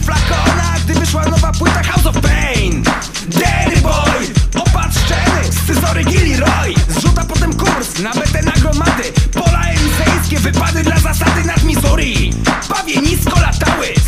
nie flakona Gdy wyszła nowa płyta House of Pain. Danny Boy Opatrz szczeny Scyzory Gilroy Zrzuta potem kurs na betę na gromady. Pola eliseńskie Wypady dla zasady nad Missouri. Pawie nisko latały.